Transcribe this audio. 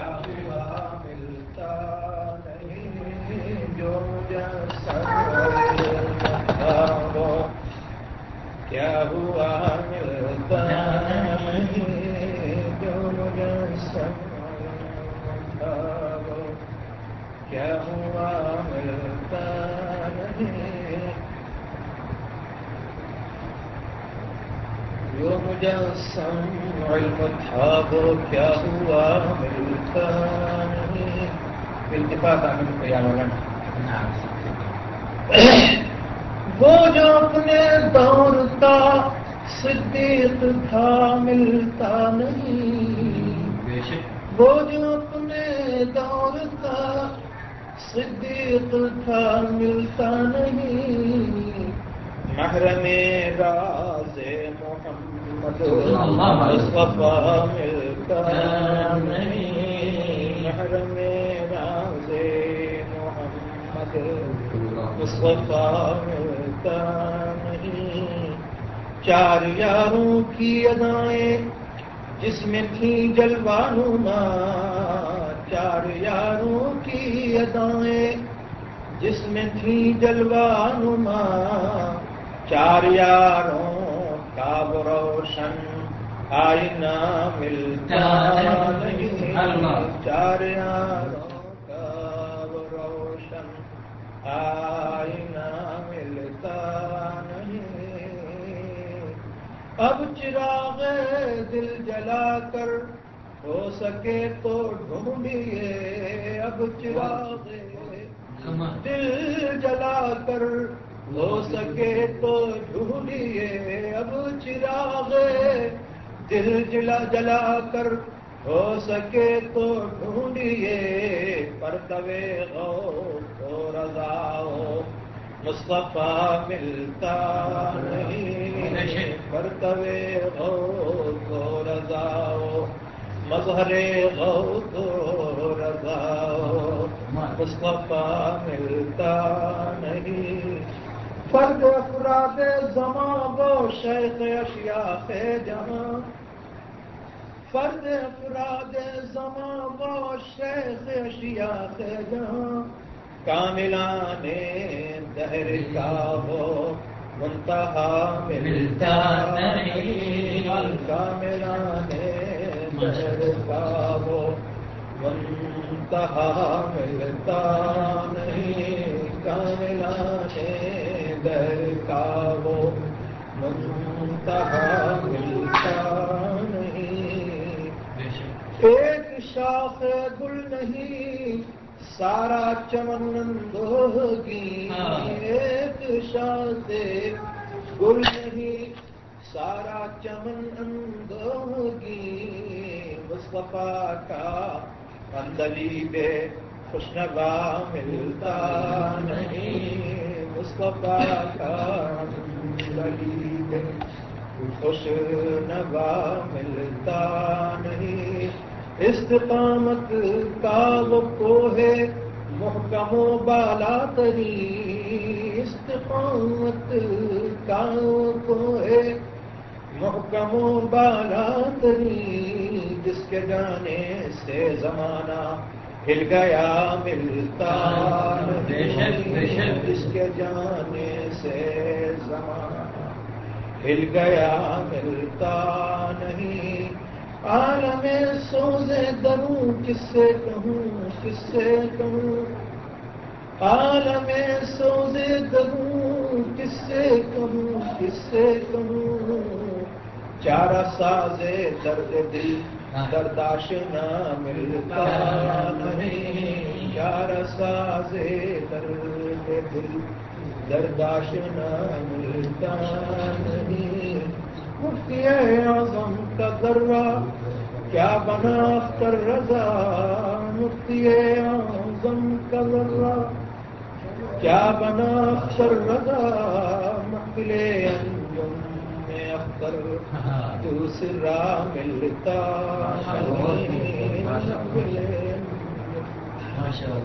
کیا ہوا ملتا نہیں جو کیا ہوا ملتا کیا ہوا ملتا نہیں علم تھا وہ کیا ہوا ملتا التفاق آمد خیال والا وہ جو اپنے دور کا صدیق تھا ملتا نہیں۔ وہ جو اپنے دور کا صدیق تھا ملتا نہیں۔ محرم راز چار یاروں کی ادائیں جس میں تھی جلوانما چار یاروں کی ادائیں جس میں تھی جلوانما چار یاروں کا روشن آئینہ ملتا نہیں۔ چار کا روشن آئینہ ملتا نہیں۔ اب چراغ دل جلا کر ہو سکے تو ڈھونڈیے۔ اب چراغ دل جلا کر ہو سکے تو ڈھونڈیے اب چراغ دل جلا جلا کر۔ ہو سکے تو ڈھونڈیے پر طوے ہو رضا ہو مصطفیٰ ملتا نہیں۔ پر طوے ہو رضا ہو مظہر غو تو رضا ہو مصطفیٰ ملتا نہیں۔ فرد افراد زمان وہ شیخ اشیاء جہاں فرد افراد زمان وہ شیخ اشیاء جہاں کاملان دہر کا ہو منتہا ملتا نہیں۔ کاملان دہر کا ہو منتہا ملتا نہیں۔ کاملان در کا وہ منتہا ملتا نہیں۔ ایک شاخ گل نہیں سارا چمن اندوگی ایک شاخ گل نہیں سارا چمن اندوگی مصطفیٰ کا اندلی بے خوشنبا ملتا نہیں۔ مصطفیٰ خوش نبا ملتا نہیں استقامت کا وہ کو ہے محکم و بالا تری استقامت کا وہ کو ہے محکم و بالا تری جس کے جانے سے زمانہ ہل گیا ملتا جس کے جانے سے زمانہ ہل گیا ملتا نہیں۔ عالم سوزے دروں کس سے کہوں کس سے کہوں؟ عالم سوزے دروں کس سے کہوں کس سے کہوں؟ چارہ سازے درد دل۔ درداش نہ ملتا نہیں چارہ سازے درد دل۔ درداش نہ ملتا نہیں۔ مفتی اعظم کا ذرہ، کیا بنا اختر رضا؟ مفتی اعظم کا ذرہ۔ کیا بنا اختر رضا؟ محفل انجم میں اختر دوسرا ملتا ما شاء